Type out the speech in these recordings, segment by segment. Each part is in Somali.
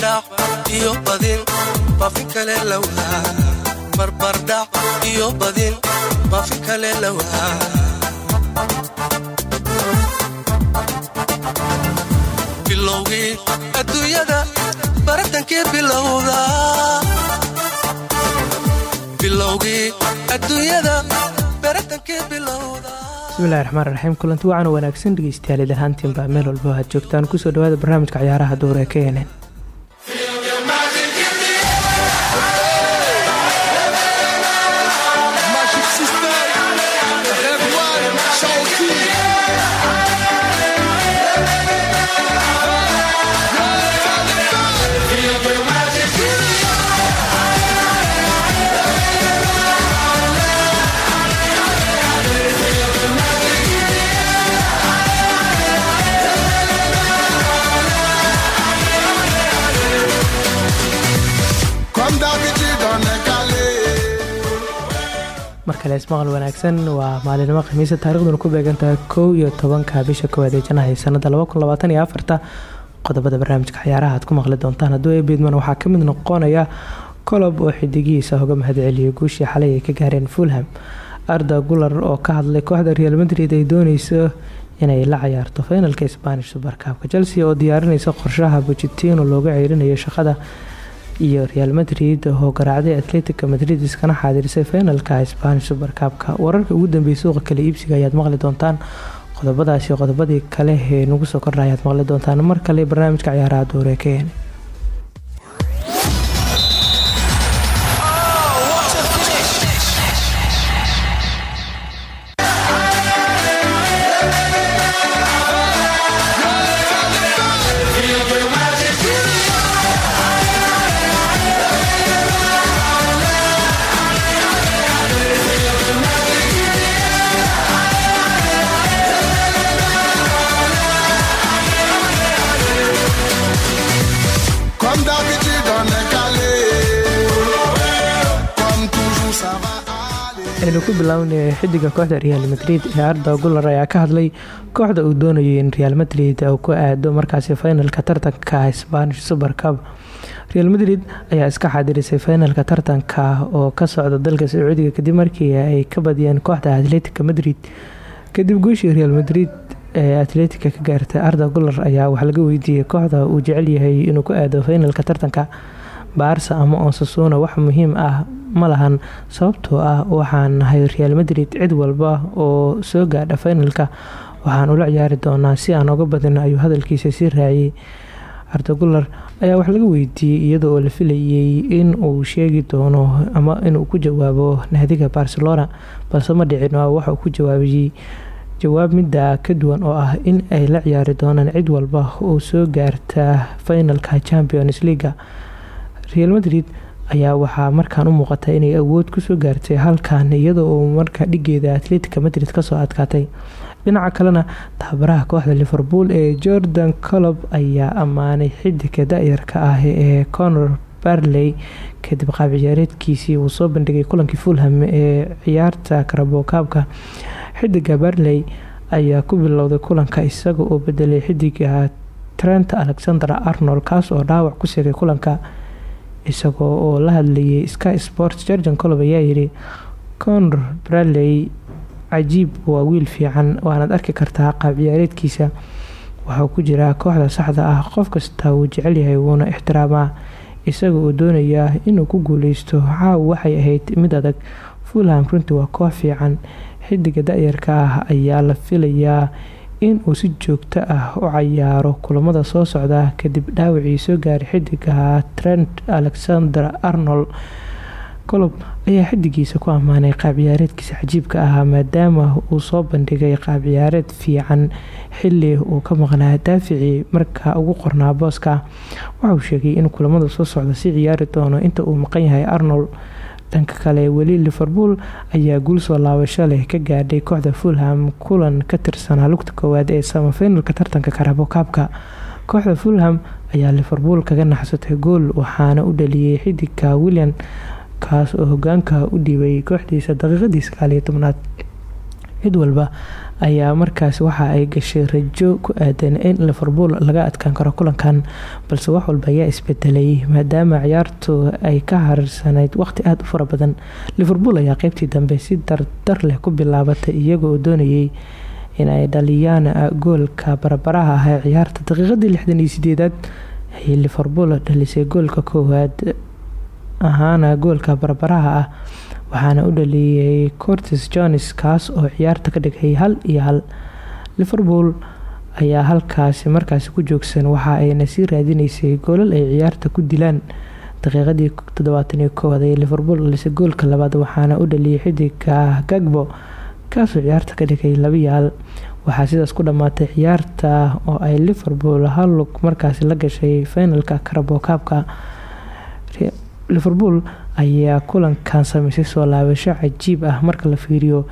barbardhac iyo badin bafi kale lawaa barbardhac iyo badin bafi kale lawaa bilowgii adduunyada baratankii bilowda bismillahi raxmaan raxiim kulanti wacan wanaagsan dhegeystayaal idin haantiinba meel walba aad joogtaan. Kusoo dhawaada barnaamijka ciyaaraha duur ee ka helen markale ismaqal wanaagsan waa maalinimo khamiisa taarikhduna ku beegantahay kow iyo tobanka bisha koowaad ee janahay sanada qodobada barnaamijka ciyaaraha aad ku maqli doontaan. Hadduu eebidman waxaa ka mid noqonaya kolob oo xidigihiisa hoga mahadceliyay guushii xalay ay ka gaareen fulham. Arda gular oo ka hadlay kooxda real madrid ay dooneyso inay la cayaarto finalka spanish subarkaabka chelsea oo diyaarineysa qorshaha bujitino looga ceyrinayo shaqada iyo real madrid oo garaacday atletica madrid iskana xaadirisay finalka spanish subarkaabka wararka ugu dambeeyay suuqa kale iibsiga ayaad maqli doontaan? Qodobadaasi qodobadii kale ee nagu soo kordha ayaad maqli doontaan? Mar kale barnaamijka ciyaaraha doore bilownay xidiga kooxda real madrid ee arda gular ayaa ka hadlay kooxda uu doonayay in real madrid uu ku aado markaasi finalka tartanka spanish super cup. Real madrid ayaa iska xaadirisay finalka tartanka oo ka socda dalka sacuudiga kadib markii ay ka badiyeen kooxda atletica madrid. Kadib guushii real madrid ee atletica ka gaartay arda gular ayaa wax laga weydiiyey kooxda uu jecel yahay inuu ku aado finalka tartanka baarsa ama osasuna. Wax muhiim ah ma lahan sababtoo ah waxaan nahay real madrid cid walba oo soo gaadha finalka. Waxaan ula ciyaari doonaa si aan uga badino ayuu hadalkiisa sii raaciyay. Ardagular ayaa wax laga weydiiyey iyada oo la filayay in uu sheegi doono ama inuu ku jawaabo naadiga barcelona balse ma dhicin waxa uu ku jawaabayay jawaab midda ka duwan oo ah in ay la ciyaari doonaan cid walba oo soo gaarta finalka champions leaga real madrid ayaa waxaa markaan u muuqata inay awood ku soo gaartay halkan iyada oo markaa dhigeeda atletica madrid ka soo adkaatay. Dhinaca kalena tababaraha kooxda liverpool ee jordan colob ayaa ammaanay xidiga da-yarka ah ee conor barley kadib qaab ciyaareedkiisii uu soo bandhigay kulankii fulham ee ciyaarta karabokaabka xidiga barley ayaa ku bilowday kulanka isaga oo bedelay xidiga trent alexander arnold kaas oo dhaawac ku sigay kulanka isagoo oo la hadlayay sky sports jorgan colob ayaa yiri conor braley cajiib waa wiil fiican waanaad arki kartaa qaab ciyaareedkiisa. Waxuu ku jiraa kooxda saxda ah qof kasta wuu jecelyahay wuuna ixtiraamaa isaga oo doonayaa inuu ku guuleysto caaw waxay ahayd mid adag. Fulham runtii waa koox fiican xidiga da-yarka ah ayaa la filayaa in uu si joogto ah u cayaaro kulamada soo socda kadib dhaawacii soo gaaray xidiga trent alexander arnold colob ayaa xidigiisa ku ammaanay qaab ciyaareedkiisa cajiibka ahaa maadaama uu soo bandhigay qaab ciyaareed fiican xili uu ka maqnaa daaficii markaa ugu qornaa booska. Waxauu sheegay in kulamada soo socda si ciyaari doono. Inta uu maqan yahay arnold dhanka kale weli liverpool ayaa guul soo laabasho leh ka gaadhay kooxda fulham kulan ka tirsanaa lugta koowaad ee samafinalka tartanka karabokaabka kooxda fulham ayaa liverpool kaga naxsatay gool waxaana u dhaliyay xidigka william kaas oo hogaanka u dhiibay kooxdiisa daqiiqadii sagaaliyo tobnaad cid walba ayaa markaas waxa ay gashay rajo ku aadan in liverpool laga adkaan karo kulankan balse wax walba ayaa isbedelay maadaama ciyaartu ay ka harirsanayd waqti aada u fara badan. Liverpool ayaa qeybtii dambe si dardar leh ku bilaabatay iyaga oo doonayay in ay dhaliyaan goolka barbaraha ah ee ciyaarta daqiiqadii lixdan iyo sideedaad liverpool dhalisay goolka koowaad ahaana goolka barbaraha ah waxaana u dhaliyay cortis jones kaas oo ciyaarta ka dhigay hal iyo hal. Liverpool ayaa halkaasi markaasi ku joogsan waxa ayna sii raadineysay goolal ay ciyaarta ku dilaan. Daqiiqadii toddobaataniyo koowaad ee liverpool dhalisay goolka labaad waxaana u dhaliyay xidiga gagbo kaasoo ciyaarta ka dhigay labiyo hal. Waxaa sidaas ku dhammaatay ciyaarta oo ay liverpool hal lug markaasi la gashay finalka carabo kaabka liverpool ayaa kulankan sameysay soo laabasho cajiib ah marka la fiiriyo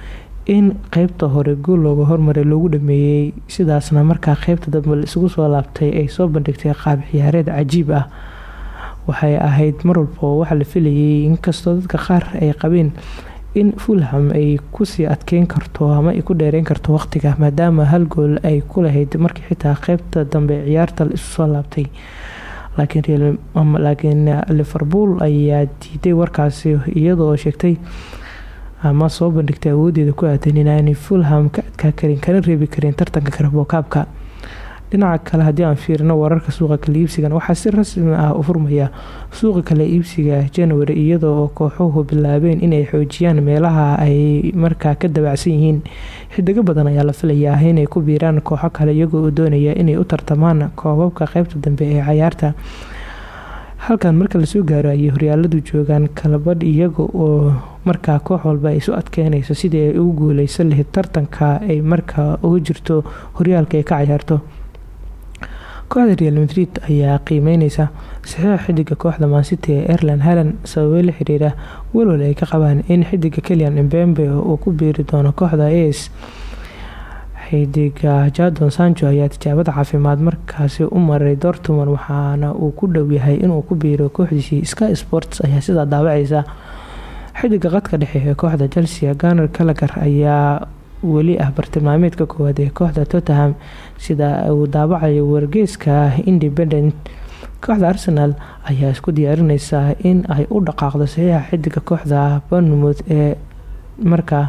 in qeybta hore gool looga hormaray loogu dhameeyey sidaasna markaa qeybta dambe isugu soo laabtay ay soo bandhigtay qaab ciyaareed cajiib ah. Waxay ahayd mar walba waxa la filayay inkastoo dadka qaar ay qabeen in fulham ay ku sii adkeyn karto ama ay ku dheereyn karto waqtiga maadaama hal gool ay ku lahayd markii xitaa qeybta dambe ciyaarta la isu soo laabtay laakiin liverpool ayaa diiday warkaasi iyadoo sheegtay ama soo bandhigtay awoodeeda ku aadan inaanay fulham ka adkaa karin kana reebi karin tartanka karabookaabka dhinaca kale haddii aan fiirino wararka suuqa kale iibsigan waxaa si rasmi ah u furmaya suuqa kale iibsiga january iyadoo kooxuhu bilaabeen inay xoojiyaan meelaha ay markaa ka dabacsan yihiin. Xidigo badan ayaa la filayaa inay ku biiraan kooxo kale iyagoo doonaya inay u tartamaan koobabka qeybta dambe ee cayaarta. Halkan marka la soo gaaro ayay horyaaladu joogaan kalabadh iyaga oo markaa koox walba ay isu adkeynayso sidii ay ugu guuleysan lahayd tartanka ay markaa uga jirto horyaalka ay ka cayaarto kooxda real madrid ayaa qiimeyneysa saxiixa xidiga kooxda mancity ee erland halan sababay la xiriira walwal ay ka qabaan in xidiga kelian mbembe uu ku biiri doono kooxda as xidiga jadon sancho ayaa tijaabada caafimaad markaasi u maray dortmond waxaana uu ku dhow yahay inuu ku biiro kooxdiisii sky sports ayaa sidaa daawaceysa xidiga qadka dhexe ee kooxda chelsea ganar galagar ayaa weli ah bartilmaameedka koowaad ee kooxda tottenham sida uu daabacayo wargeyska independent. Kooxda arsenal ayaa isku diyaarineysaa in ay u dhaqaaqdo saxiixa xidiga kooxda bournemouth ee markaa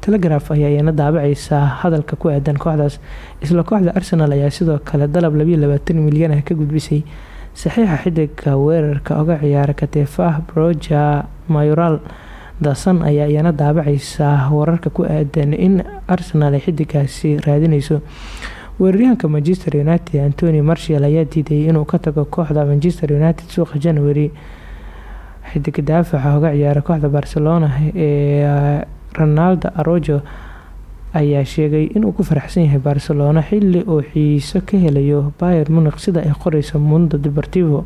telegraf ayaa iyana daabaceysa hadalka ku aadan kooxdaas. Isla kooxda arsenal ayaa sidoo kale dalab milyan ah ka gudbisay saxiixa xidiga weerarka oga ciyaara kateefah broja mayoral. Dasan ayaa iyana daabaceysa wararka ku aadan in arsenal ay xidigaasi raadineyso weeraryahanka manchester united antony marshall ayaa diiday inuu ka tago kooxda manchester united suuqa january. Xidig daafaca oga ciyaara kooxda barcelona ee ronaldo arojo ayaa sheegay inuu ku faraxsan yahay barcelona xili uu xiiso ka helayo bayer muniq sida ay qoreyso mundo deportivo.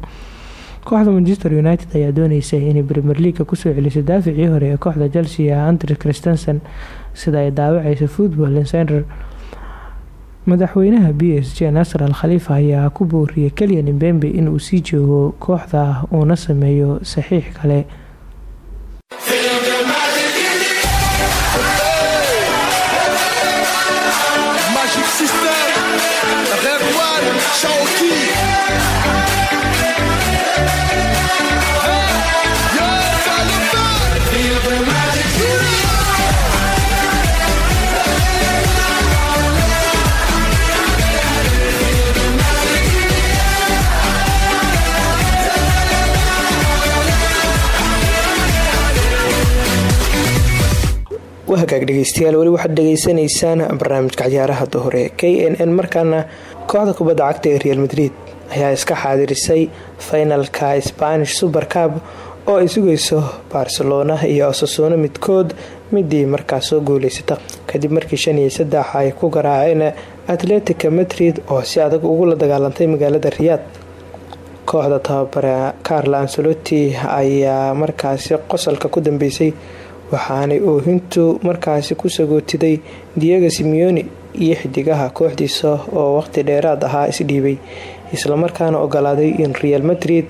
Kooxda manchester united ayaa dooneysa inay premier leaga ku soo celiso daaficii hore ee kooxda chelsea andre christensen sida ay daawaceysa football insider madaxweynaha b s j nasr al khaliifa ayaa ku booriyay keliyan mbembe inuu sii joogo kooxda uuna sameeyo saxiix kale hagaag dhegeystayaal weli waxaad dhegeysanaysaan barnaamijka ciyaaraha hore. K n n markaana kooxda kubadda cagta ee real madrid ayaa iska xaadirisay finalka spanish super cab oo ay sugayso barcelona iyo osasuno midkood midii markaas soo guuleysata. Kadib markii shan iyo saddex ay ku garaaceen atletica madrid oo si adag ugu la dagaalantay magaalada riyaad kooxda tababare carlo ancelotti ayaa markaasi qosolka ku dambeysay waxaanay oohintu markaasi ku sagootiday diego simeoni iyo xidigaha kooxdiisa oo waqti dheeraad ahaa isdhiibay islamarkaana ogolaaday in real madrid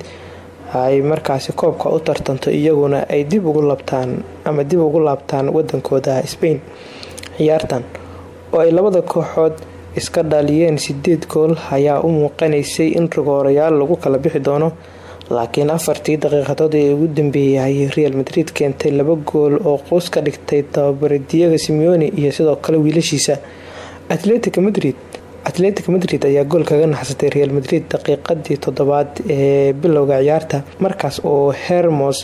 ay markaasi koobka u tartanto iyaguna ay dib ugu labtaan ama dib ugu laabtaan wadankooda spain. Ciyaartan oo ay labada kooxood iska dhaliyeen sideed gool ayaa u muuqanaysay in rigoorayaal lagu kala bixi doono laakiin afartii daqiiqadood ee ugu dambeeyay ayay real madrid keentay laba gool oo qoys ka dhigtay tababare diego simeone iyo sidoo kale wiilashiisa. Atletica madrid atletic madrid ayaa gool kaga naxsatay real madrid daqiiqadii toddobaad ee bilowga ciyaarta markaas oo hermos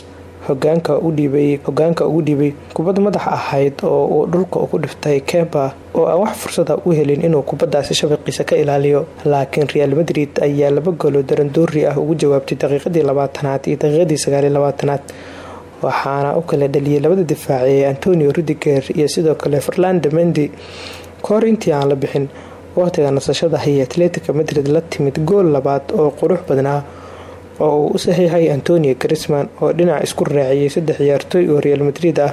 hogaanka ugu dhiibay kubad madax ahayd oo uu dhulka ku dhiftay keba oo aan wax fursada u helin inuu kubadaasi shabaqiisa ka ilaaliyo. Laakiin real madrid ayaa laba gooloo darandoori ah ugu jawaabtay daqiiqadii labaatanaad iyo daqiiqadii sagaaliy labaatanaad waxaana u kala dhaliyay labada difaac ee antonio rudiger iyo sidoo kale farlanda mendi kahor intii aan la bixin waqtiga nasashada ayay atletica madrid la timid gool labaad oo qurux badnaa oo uu u saxiixay antonio grisman oo dhinac isku raaciyay saddex ciyaartooy oo real madrid ah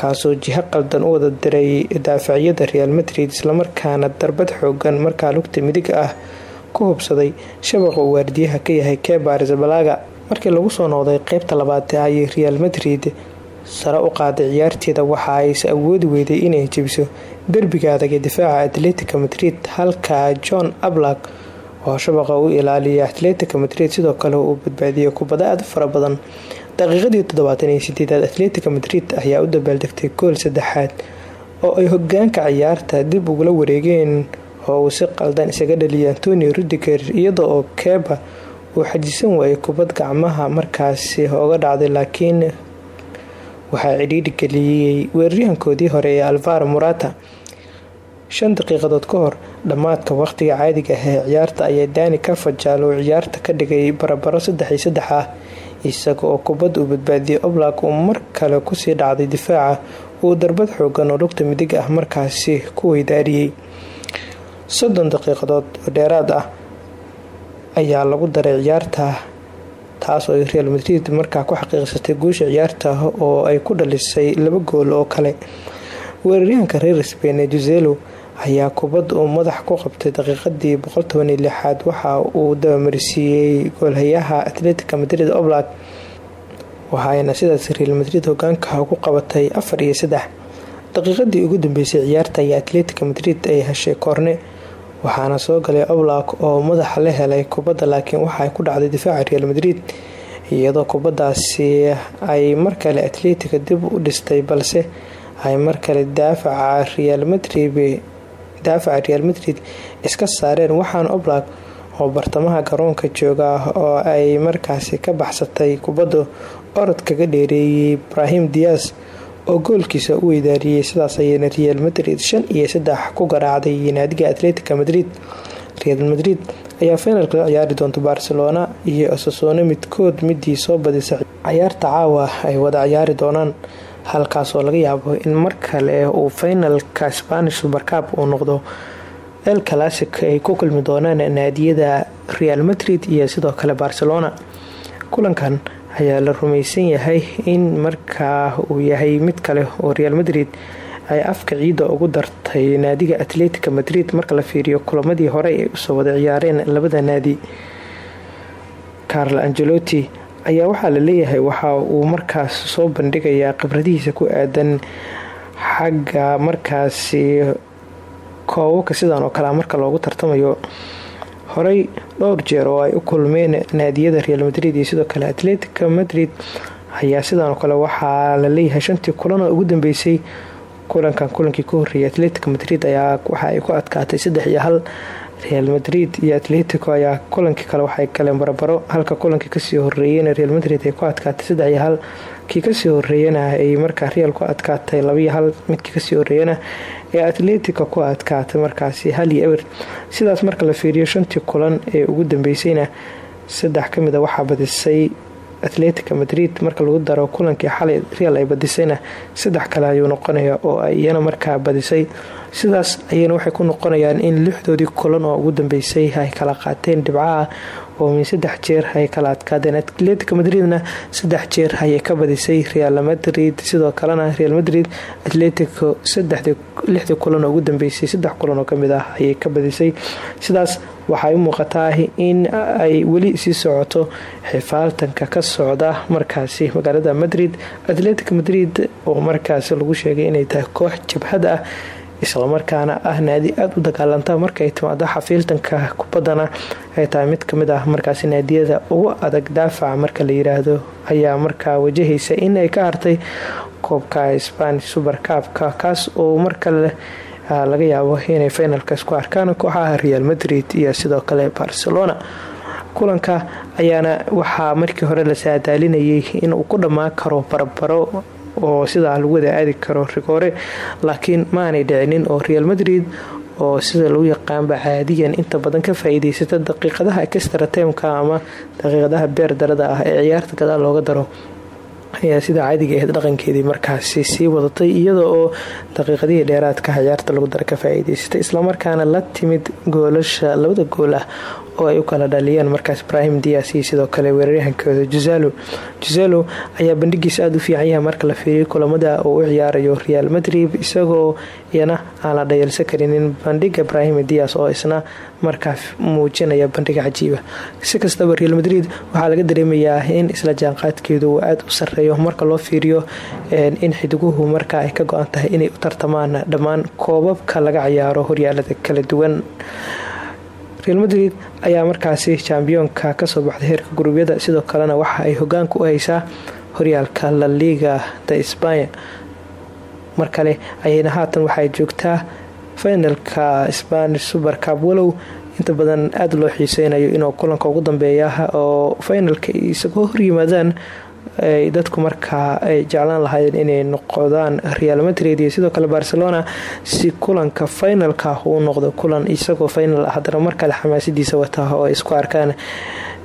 kaasoo jiho qaldan u wada diray daafacyada real madrid islamarkaana darbad xoogan markaa lugta midig ah ku hubsaday shabaqa uu waardiyaha ka yahay keba arizabalaga markii lagu soo noqday qeybta labaad ayay real madrid sare u qaaday ciyaarteeda waxa ayse awoodi weyday inay jebiso derbiga adag ee difaaca atletica madrid halka john ablak oo shabaqa u ilaaliya atletica madrid sidoo kale uu badbaadiyay kubado aad fara badan. Daqiiqadii toddobaatan iyo sideedaad atletica madrid ayaa u dabaaldegtay gool saddexaad oo ay hogaanka ciyaarta dib ugula wareegeen oo uu si qaldan isaga dhaliyay antonio rudiger iyada oo keba uu xajisan waayay kubad gacmaha markaasi oga dhacday laakiin waxaa cidhiidhi geliyey weeraryahankoodii hore ee alvaro morata shan daqiiqadood ka hor dhammaadka waqtiga caadiga ah ee ciyaarta ayaa dani carfajal oo ciyaarta ka dhigay barabaro saddex iyo saddex ah isaga oo kubad uu badbaadiyay oblak uu mar kale ku sii dhacday difaaca uu darbad xoogan oo lugta midig ah markaasi ku weydaariyey soddon daqiiqadood oo dheeraad ah ayaa lagu daray ciyaarta taas oo real madrid markaa ku xaqiiqsatay guusha ciyaarta oo ay ku dhalisay laba gool oo kale. Weeraryahanka reer spain ee juzelo ayaa kubad uu madax ku qabtay daqiiqadii boqoltobanlixaad waxa uu dabamarsiiyey goolhayaha atletica madrid oblak waxaayna sidaas real madrid hogaanka ugu qabatay afar iyo saddex. Daqiiqadii ugu dambeysay ciyaarta ayaa atletica madrid ay heshay koorne waxaana soo galay oblak oo madaxa la helay kubadda laakiin waxaay ku dhacday difaaca real madrid iyadoo kubadaasi ay markale atletica dib u dhistay balse ay markale daafaca real madrid daafaca real madrid iska saareen waxaana oblak oo bartamaha garoonka jooga oo ay markaasi ka baxsatay kubadda orod kaga dheereeyay ibrahim dias oo goolkiisa u weydaariyey sidaas ayayna real madrid shan iyo saddex ku garaacday naadiga atletica madrid. Real madrid ayaa finalka la ciyaari doonta barcelona iyo asasone midkood midii soo badisa cayaarta caawa ay wada ciyaari doonaan halkaasoo laga yaabo in mar kale uu finalka spanish supercab uu noqdo el classic ay ku kulmi doonaan naadiyada real madrid iyo sidoo kale barcelona. Kulankan ayaa la rumaysan yahay in markaa uu yahay mid kale oo real madrid ay afka ciidda ugu dartay naadiga atletica madrid marka la fiiriyo kulamadii hore ay u soo wada ciyaareen labada naadi. Carl angelotti ayaa waxaa la leeyahay waxa uu markaas soo bandhigayaa khibradihiisa ku aadan xagga markaasi koobabka sidan oo kale marka loogu tartamayo. Horey dhowr jeer oo ay u kulmeen naadiyada real madrid iyo sidoo kale atletica madrid ayaa sidan oo kale waxaa la leeyahay shantii kulan oo ugu dambeysay kulankan kulankii ka horeeyay atletica madrid ayaa waxa ay ku adkaatay saddex iyo hal real madrid iyo atletico ayaa kulankii kale waxay galeen barbaro halka kulankii ka sii horeeyena real madrid ay ku adkaatay saddex iyo hal. Kii ka sii horeeyana ay markaa real ku adkaatay labaiyo hal midkii ka sii horeeyana ee atletico ku adkaatay markaasi hal iyo ewer sidaas marka la fiiriyo shantii kulan ee ugu dambeysayna saddex ka mid a waxaa badisay atletica madrid. Marka lagu daro kulankii xalay real ay badisayna saddex kale ayuu noqonaya oo ay markaa badisay sidaas ayayna waxay ku noqonayaan in lixdoodii kulan oo ugu dambeysay ay kala qaateen dhibcaha oo min saddex jeer ay kala adkaadeen atletica madridna saddex jeer ayay ka badisay real madrid. Sidoo kalena real madrid atletico lixdii kulan oo ugu dambeysay saddex kulan oo ka mid ah ayay ka badisay. Sidaas waxay muuqataa in ay weli sii socoto xifaaltanka ka socda markaasi magaalada madrid. Atletica madrid oo markaasi lagu sheegay inay tahay koox jabhad ah islamarkaana ah naadi aada u dagaalanta. Markay timaado xafiiltanka kubaddana ay tahay mid ka mid ah markaasi naadiyada ugu adag daafaca. Marka la yiraahdo ayaa markaa wajahaysa in ay ka hartay koobka spanish supercabka kaas oo markale laga yaabo inay finalka isku arkaan kooxaha real madrid iyo sidoo kale barcelona. Kulanka ayaana waxaa markii hore la saadaalinayay inuu ku dhammaan karo barbaro oo sidaa lagu wada aadi karo rigoore laakiin maanay dhicinin oo real madrid oo sida lagu yaqaanba caadiyan inta badan ka faa-iideysata daqiiqadaha extra timeka ama daqiiqadaha beer darada ah ee ciyaarta gadaal looga daro. Ayaa sida caadiga ahayd dhaqankeedii markaasi sii wadatay iyada oo daqiiqadihii dheeraadka ciyaarta lagu dara ka faa-iideysatay islamarkaana la timid goolasha labada gool ah oo ay u kala dhaliyeen markaas ibrahim dias iyo sidoo kale weeraryahankooda juzalo. Juzalo ayaa bandhigiisa aada u fiican yahay marka la fiiriyo kulamada oo u ciyaarayo real madrid isagoo iyana aan la dhayalsan karinin bandhiga ibrahim dias oo isna markaa muujinaya bandhiga cajiiba. Si kastaba real madrid waxaa laga dareemayaa in isla jaanqaadkeedu uu u sareeyo marka loo fiiriyo in xidiguhu marka ay ka go-an tahay inay tartamaan dhammaan koobabka laga ciyaaro horyaalada kala duwan. Real madrid ayaa markaasi jambiyoonka ka soo baxday heerka gurubyada sidoo kalena waxa ay hogaanka u haysaa horyaalka la liga de sbanya mar kale ayayna haatan waxay joogtaa finalka spanish supercab walow inta badan aada loo xiiseynayo inuu kulanka ugu dambeeya oo finalka isagoo horyimaadaan dadku markaa ay jeclaan lahaayeen inay noqdaan real madrid iyo sidoo kale barcelona si kulanka finalka uu noqdo kulan isagoo final ah haddana markale xamaasadiisa wataa oo ay isku arkaan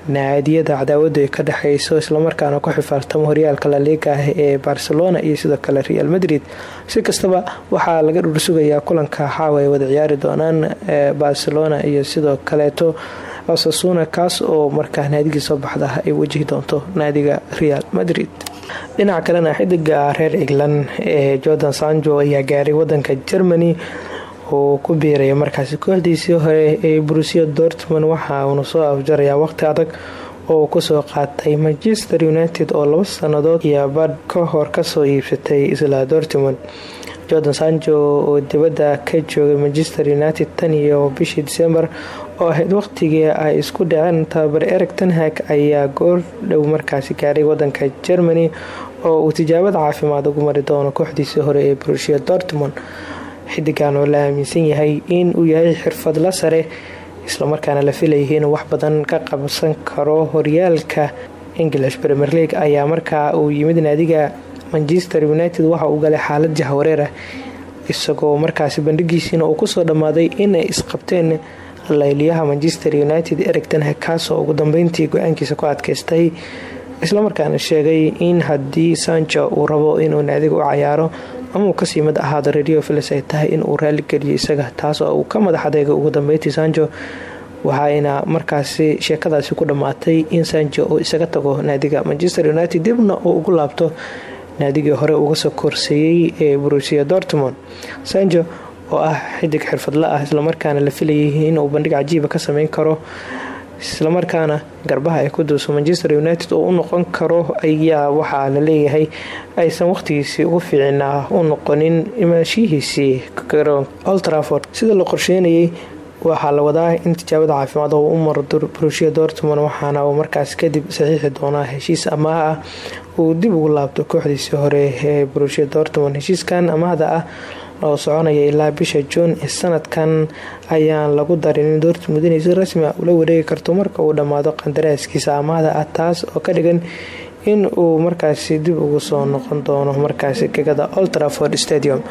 naadiyada cadaawadu ay ka dhexeyso islamarkaana ku xifaaltamo horyaalka laliga ah ee barcelona iyo sidoo kale real madrid. Si kastaba waxaa laga dhursugayaa kulanka xaawa ay wada ciyaari doonaan barcelona iyo sidoo kaleeto osasuna kaas oo markaa naadigii soo baxda ay wajihi doonto naadiga real madrid. Dhinaca kalena xidiga reer england ee jordan sanjo ayaa gaaray wadanka germany oo ku biiraya markaasi kooxdiisii hore ee brusia dortmund waxa uuna soo afjarayaa waqti adag oo ku soo qaatay manchester united oo laba sannadood iyo badh ka hor ka soo iibsatay isla dortmund. Jordan sanjo oo dibadda ka joogay manchester united tan iyo bishii disembar oo ahayd waqtigii ay isku dhaceen tababar ereg tanhag ayaa goor dhow markaasi gaaray wadanka germany oo uu tijaabada caafimaad ugu mari doono kooxdiisii hore ee brusia dortmund. Xidigan oo la aaminsan yahay in uu yahay xirfadla sare islamarkaana la filayay inuu wax badan ka qabsan karo horyaalka english premier league ayaa markaa uu yimid naadiga manchester united waxa uu galay xaalad jahwareer ah isagoo markaasi bandhigiisiina uu ku soo dhammaaday inay isqabteen layliyaha manchester united erigtanha kaasoo ugu dambeyntii go'aankiisa ku adkaystay islamarkaana sheegay in haddii sanjo uu rabo inuu naadiga u cayaaro ama uu ka sii mid ahaado radio filis ay tahay inuu raaligeliyo isaga taasoo uu ka madax adeega ugu dambeyntii sanjo waxayna markaasi sheekadaasi ku dhammaatay in sanjo uu isaga tago naadiga manchester united dibna uu ugu laabto naadigii hore uga soo korseeyey ee brusia dortmond sanjo oo ah xidig xirfadla ah islamarkaana la filayay inuu bandhig cajiiba ka sameyn karo islamarkaana garbaha ay ku duuso manchester united oo u noqon karo ayaa waxaa la leeyahay aysan waqtigiisii ugu fiicnaa u noqonin imaashihiisii old trafford. Sida la qorsheynayay waxaa la wadaa in tijaabada caafimaad oo u maro brusia dortmond waxaana uu markaas kadib saxiixi doonaa heshiis amaah ah. Uu dib ugu laabto kooxdiisii hore ee brusia dortmond heshiiskan amaahda ah oo soconaya ilaa bisha juun sanadkan ayaan lagu darin in dortmund inay si rasmi a ula wareegi karto marka uu dhammaado qandaraaskiisa amaahda ah taas oo ka dhigan in uu markaasi dib ugu soo noqon doono markaasi gegada oltraford stadium.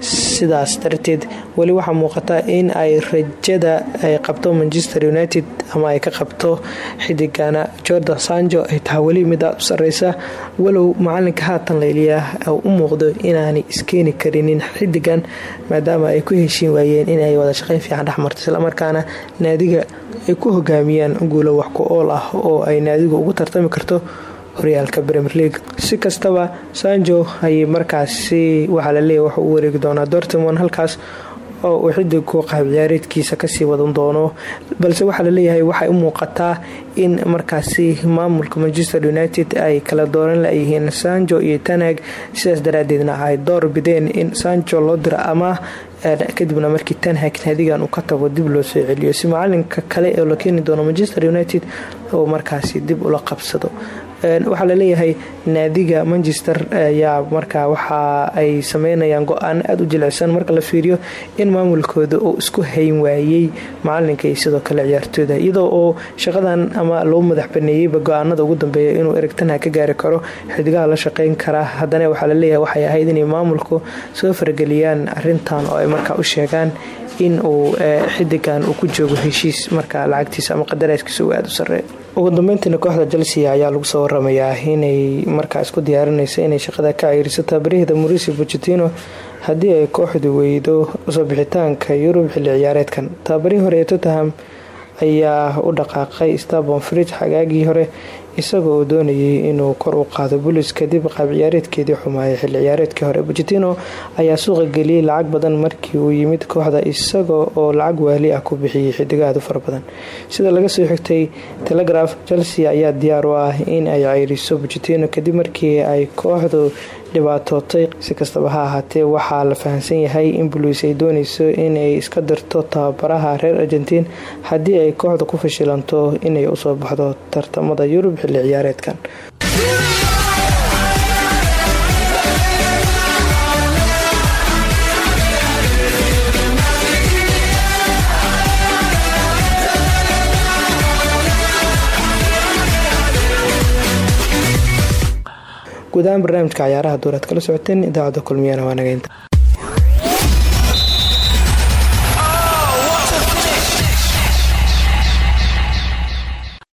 Sidaas darteed weli waxaa muuqata in ay rajada ay qabto manchester united ama ay ka qabto xidigana jordan sanjo ay tahay weli mid aad u sareysa walow macalinka haatan layliya u muuqdo inaanay iskeeni karinin xidigan maadaama ay ku heshiin waayeen in ay wada shaqeyn fiican dhexmarto islamarkaana naadiga ay ku hogaamiyaan guulo wax ku ool ah oo ay naadigu ugu tartami karto horyaalka premier league. Si kastaba sanjo ayay markaasi waxaa laleeyahy wuxuu u wareegi doonaa dortmond halkaas oo uu xidigu qaab ciyaareedkiisa ka sii wadan doono. Balse waxaa la leeyahay waxay u muuqataa in markaasi maamulka manchester united ay kala dooran layihiin sanjo iyo tanag sidaas daraadeedna ay door bideen in sanjo loo diro ama kadibna markii tanhag naadigan uu ka tago dib loo soo celiyo. Si macalinka kale ee la keeni doono manchester united oo markaasi dib ula qabsado waxaa la leeyahay naadiga manchester ayaa markaa waxa ay sameynayaan go'aano aada u jilicsan marka la fiiriyo in maamulkooda uu isku hayn waayey macalinka iyo sidoo kale ciyaartooyda iyadoo oo shaqadan ama loo madax go'aanada ugu dambeeya inuu erigtanha ka gaari karo xidigaha la shaqeyn kara haddana waxaa la leeyahay waxay ahayd inay maamulku soo farageliyaan arintan oo ay markaa u sheegaan in uu xidigan uu ku joogo heshiis markaa lacagtiisa ama qadaraaskiisa uu aada u sareeyo ugu dambeyntiina kooxda chelsea ayaa lagu soo waramayaa inay markaa isku diyaarinayso inay shaqada ka ceyriso taabariheeda mauricio bochetino haddii ay kooxdu weydo soo bixitaanka yurub xilli ciyaareedkan. Taabarihii hore ee tottenham ayaa u dhaqaaqay stabon fridge xagaagii hore isagoo uu doonayay inuu kor u qaado bulis kadib qaab ciyaareedkeedii xumaayay. Xilli ciyaareedkii hore bujitino ayaa suuqa geliyey lacag badan markii uu yimid kooxda isaga oo lacag waali ah ku bixiyey xidigaadu fara badan. Sida laga soo xigtay telegraf chelsea ayaa diyaar u ah in ay ceyriso bujitino kadib markii ay kooxdu dhibaatootay si kastaba ha ahaatee waxaa la fahamsan yahay in buluis ay dooneyso inay iska dirto tababaraha reer argentiin haddii ay kooxda ku fashilanto inay u soo baxdo tartamada yurub xilli ciyaareedkan guud ahaan barnaamijka cayaaraha duuraad kala socoteen idaacadda kulmiyana waa nageynta